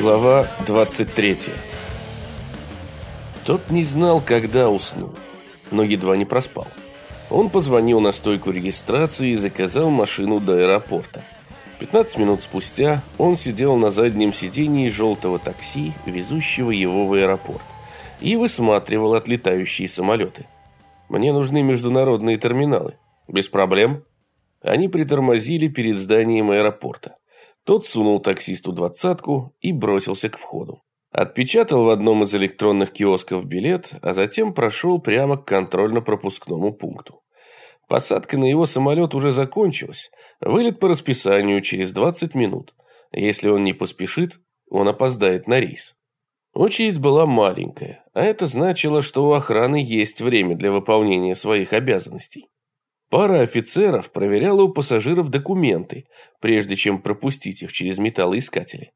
Глава 23 Тот не знал, когда уснул, но едва не проспал. Он позвонил на стойку регистрации и заказал машину до аэропорта. 15 минут спустя он сидел на заднем сидении желтого такси, везущего его в аэропорт, и высматривал отлетающие самолеты. «Мне нужны международные терминалы. Без проблем?» Они притормозили перед зданием аэропорта. Тот сунул таксисту двадцатку и бросился к входу. Отпечатал в одном из электронных киосков билет, а затем прошел прямо к контрольно-пропускному пункту. Посадка на его самолет уже закончилась. Вылет по расписанию через 20 минут. Если он не поспешит, он опоздает на рейс. Очередь была маленькая, а это значило, что у охраны есть время для выполнения своих обязанностей. Пара офицеров проверяла у пассажиров документы, прежде чем пропустить их через металлоискатели.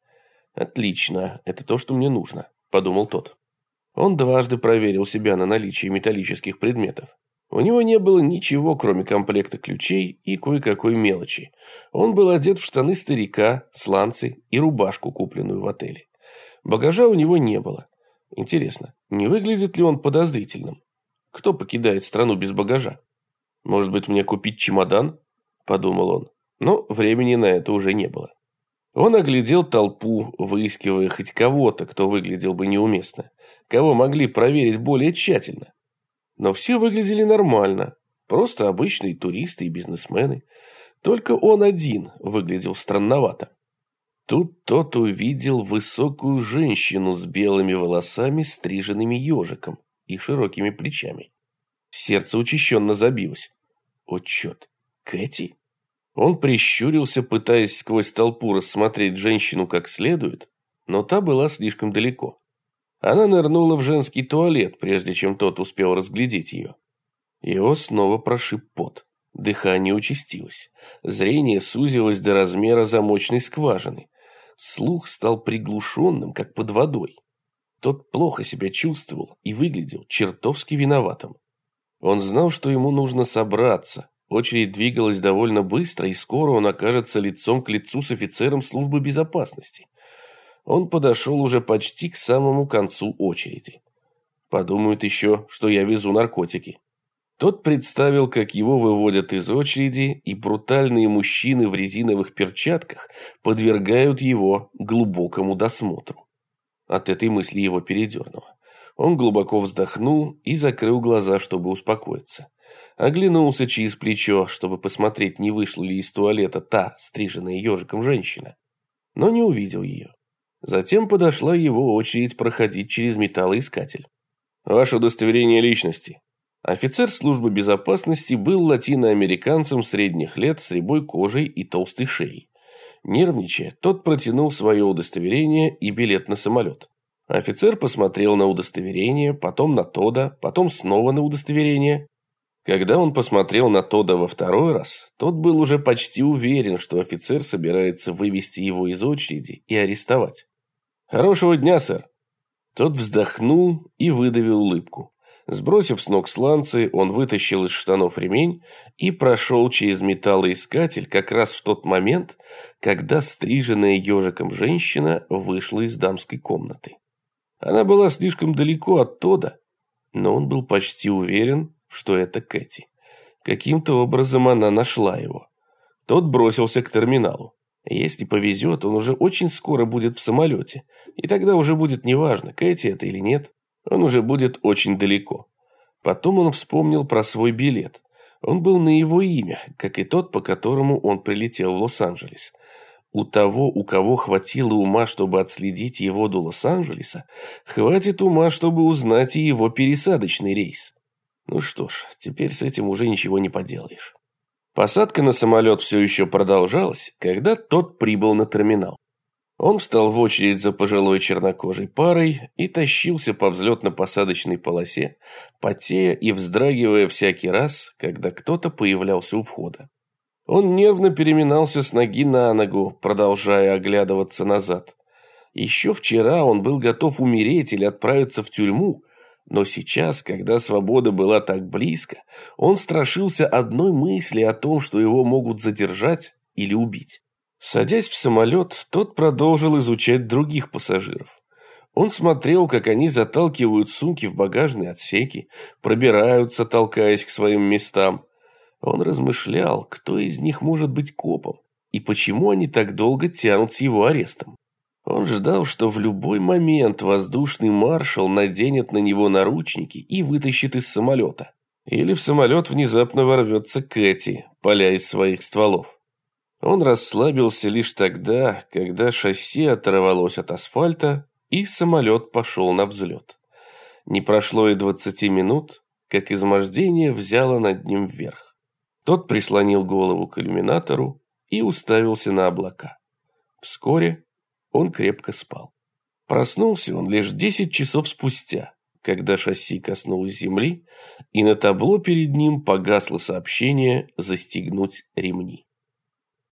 «Отлично, это то, что мне нужно», – подумал тот. Он дважды проверил себя на наличие металлических предметов. У него не было ничего, кроме комплекта ключей и кое-какой мелочи. Он был одет в штаны старика, сланцы и рубашку, купленную в отеле. Багажа у него не было. Интересно, не выглядит ли он подозрительным? Кто покидает страну без багажа? «Может быть, мне купить чемодан?» – подумал он. Но времени на это уже не было. Он оглядел толпу, выискивая хоть кого-то, кто выглядел бы неуместно, кого могли проверить более тщательно. Но все выглядели нормально, просто обычные туристы и бизнесмены. Только он один выглядел странновато. Тут тот увидел высокую женщину с белыми волосами, стриженными ежиком и широкими плечами. Сердце учащенно забилось. О, черт, Кэти? Он прищурился, пытаясь сквозь толпу рассмотреть женщину как следует, но та была слишком далеко. Она нырнула в женский туалет, прежде чем тот успел разглядеть ее. Его снова прошиб пот. Дыхание участилось. Зрение сузилось до размера замочной скважины. Слух стал приглушенным, как под водой. Тот плохо себя чувствовал и выглядел чертовски виноватым. Он знал, что ему нужно собраться. Очередь двигалась довольно быстро, и скоро он окажется лицом к лицу с офицером службы безопасности. Он подошел уже почти к самому концу очереди. Подумают еще, что я везу наркотики. Тот представил, как его выводят из очереди, и брутальные мужчины в резиновых перчатках подвергают его глубокому досмотру. От этой мысли его передернуло. Он глубоко вздохнул и закрыл глаза, чтобы успокоиться. Оглянулся через плечо, чтобы посмотреть, не вышла ли из туалета та, стриженная ежиком женщина. Но не увидел ее. Затем подошла его очередь проходить через металлоискатель. «Ваше удостоверение личности». Офицер службы безопасности был латиноамериканцем средних лет с рябой кожей и толстой шеей. Нервничая, тот протянул свое удостоверение и билет на самолет. Офицер посмотрел на удостоверение, потом на Тода, потом снова на удостоверение. Когда он посмотрел на Тода во второй раз, тот был уже почти уверен, что офицер собирается вывести его из очереди и арестовать. «Хорошего дня, сэр!» Тот вздохнул и выдавил улыбку. Сбросив с ног сланцы, он вытащил из штанов ремень и прошел через металлоискатель как раз в тот момент, когда стриженная ежиком женщина вышла из дамской комнаты. Она была слишком далеко от Тода, но он был почти уверен, что это Кэти. Каким-то образом она нашла его. Тот бросился к терминалу. Если повезет, он уже очень скоро будет в самолете, и тогда уже будет неважно, Кэти это или нет, он уже будет очень далеко. Потом он вспомнил про свой билет. Он был на его имя, как и тот, по которому он прилетел в Лос-Анджелес – у того, у кого хватило ума, чтобы отследить его до Лос-Анджелеса, хватит ума, чтобы узнать и его пересадочный рейс. Ну что ж, теперь с этим уже ничего не поделаешь. Посадка на самолет все еще продолжалась, когда тот прибыл на терминал. Он встал в очередь за пожилой чернокожей парой и тащился по взлетно-посадочной полосе, потея и вздрагивая всякий раз, когда кто-то появлялся у входа. Он нервно переминался с ноги на ногу, продолжая оглядываться назад. Еще вчера он был готов умереть или отправиться в тюрьму, но сейчас, когда свобода была так близко, он страшился одной мысли о том, что его могут задержать или убить. Садясь в самолет, тот продолжил изучать других пассажиров. Он смотрел, как они заталкивают сумки в багажные отсеки, пробираются, толкаясь к своим местам. Он размышлял, кто из них может быть копом и почему они так долго тянут с его арестом. Он ждал, что в любой момент воздушный маршал наденет на него наручники и вытащит из самолета. Или в самолет внезапно ворвется Кэти, поля из своих стволов. Он расслабился лишь тогда, когда шасси оторвалось от асфальта, и самолет пошел на взлет. Не прошло и двадцати минут, как измождение взяло над ним вверх. Тот прислонил голову к иллюминатору и уставился на облака. Вскоре он крепко спал. Проснулся он лишь десять часов спустя, когда шасси коснулось земли, и на табло перед ним погасло сообщение «Застегнуть ремни».